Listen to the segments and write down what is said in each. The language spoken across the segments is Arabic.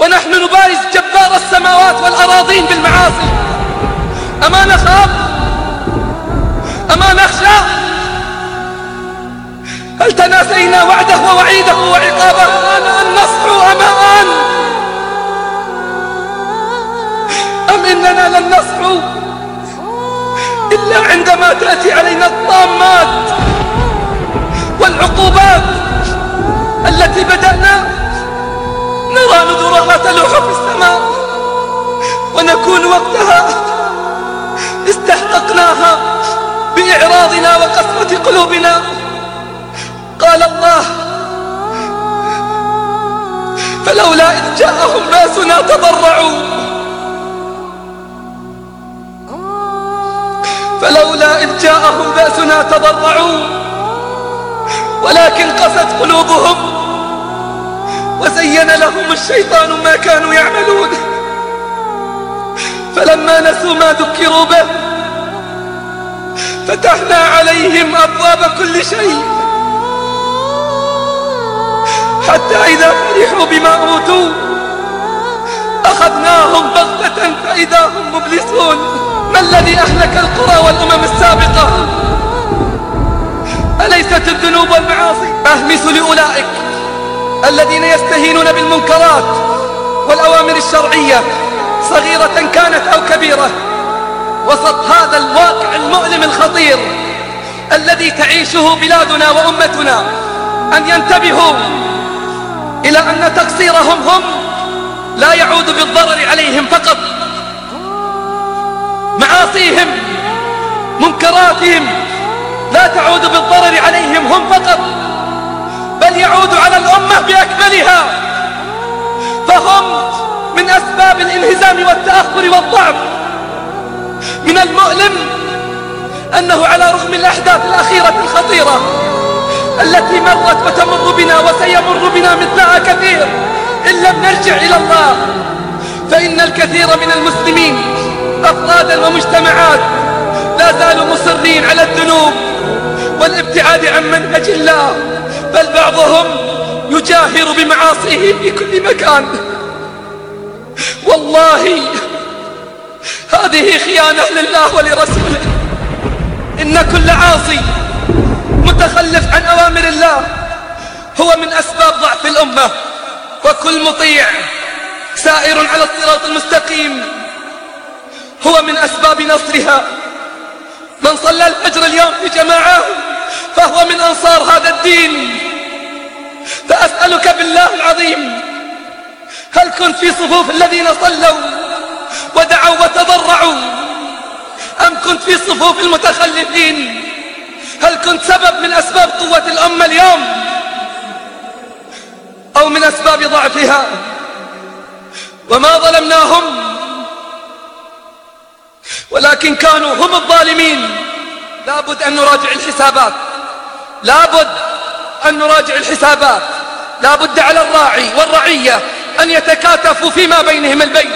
ونحن نبارز جبار السماوات والأراضين بالمعاصي. أما نخاف أما نخشى هل تناسينا وعده ووعيده وعقابه؟ أن نصحو أما أن أم إننا لن نصحو إلا عندما تأتي علينا الطامات والعقوبات التي بدأنا نذورها تلوح في السماء ونكون وقتها استحققناها بإعراضنا وقسوة قلوبنا. قال الله فلولا إذ جاءهم باسنا تضرعوا. فلولا إذ جاءهم باسنا تضرعوا. ولكن قست قلوبهم وزين لهم الشيطان ما كانوا يعملون. فلما نسوا ما ذكروا به فتحنا عليهم أبواب كل شيء. حتى إذا فرحوا بما أوتوا أخذناهم بغتة فإذا هم مبلسون. ما الذي أهلك القرى والأمم السابقة؟ أليست الذنوب والمعاصي أهمس لأولئك. الذين يستهينون بالمنكرات والأوامر الشرعية صغيرة كانت أو كبيرة وسط هذا الواقع المؤلم الخطير الذي تعيشه بلادنا وأمتنا أن ينتبهوا إلى أن تقصيرهم هم لا يعود بالضرر عليهم فقط. معاصيهم منكراتهم لا تعود بالضرر بأكملها فهم من أسباب الانهزام والتأخر والضعف. من المؤلم أنه على رغم الأحداث الأخيرة الخطيرة التي مرت وتمر بنا وسيمر بنا مثلها كثير إن لم نرجع إلى الله فإن الكثير من المسلمين أفرادا ومجتمعات لا زالوا مصرين على الذنوب والابتعاد عن منهج الله بل بعضهم يجاهر بمعاصيه في كل مكان. والله هذه خيانة لله ولرسوله. إن كل عاصي متخلف عن أوامر الله هو من أسباب ضعف الأمة. وكل مطيع سائر على الصراط المستقيم هو من أسباب نصرها. من صلى الفجر اليوم في جماعة فهو من أنصار هذا الدين. فأسألك بالله العظيم هل كنت في صفوف الذين صلوا ودعوا وتضرعوا؟ أم كنت في صفوف المتخلفين؟ هل كنت سبب من أسباب قوة الأمة اليوم؟ أو من أسباب ضعفها؟ وما ظلمناهم؟ ولكن كانوا هم الظالمين. لابد أن نراجع الحسابات. لابد أن نراجع الحسابات. لابد على الراعي والرعية أن يتكاتفوا فيما بينهم البين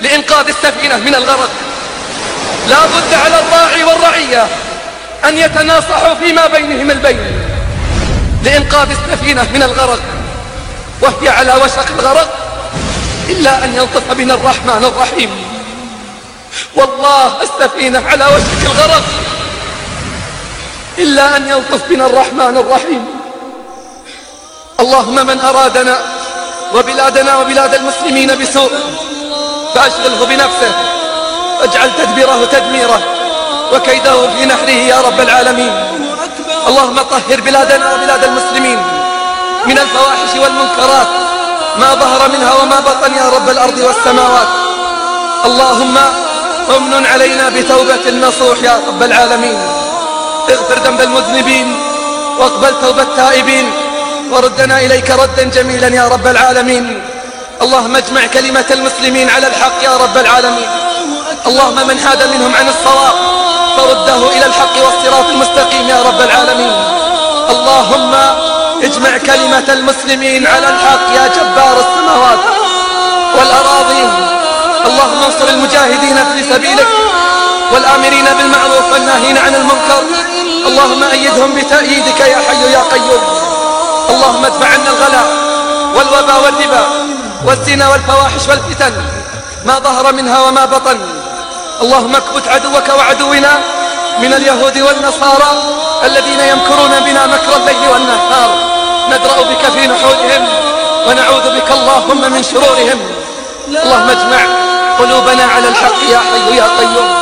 لإنقاذ السفينة من الغرق. لابد على الراعي والرعية أن يتناصحوا فيما بينهم البين لإنقاذ السفينة من الغرق. وهي على وشك الغرق إلا أن يلطف بنا الرحمن الرحيم. والله السفينة على وشك الغرق. إلا أن يلطف بنا الرحمن الرحيم. اللهم من أرادنا وبلادنا وبلاد المسلمين بسوء فأشغله بنفسه واجعل تدبيره تدميره وكيده في نحره يا رب العالمين. اللهم طهر بلادنا وبلاد المسلمين من الفواحش والمنكرات ما ظهر منها وما بطن يا رب الأرض والسماوات. اللهم أمن علينا بتوبة النصوح يا رب العالمين. اغفر ذنب المذنبين واقبل توبة التائبين وردنا إليك ردا جميلا يا رب العالمين. اللهم اجمع كلمة المسلمين على الحق يا رب العالمين. اللهم من حاد منهم عن الصواب فرده إلى الحق والصراط المستقيم يا رب العالمين. اللهم اجمع كلمة المسلمين على الحق يا جبار السماوات والأراضي اللهم انصر المجاهدين في سبيلك. والآمرين بالمعروف والناهين عن المنكر. اللهم أيدهم بتأييدك يا حي يا قيوم. اللهم ادفع عنا الغلا والوبا والربا والزنا والفواحش والفتن ما ظهر منها وما بطن. اللهم اكبت عدوك وعدونا من اليهود والنصارى الذين يمكرون بنا مكر الليل والنهار. ندرأ بك في نحورهم ونعوذ بك اللهم من شرورهم. اللهم اجمع قلوبنا على الحق يا حي يا قيوم.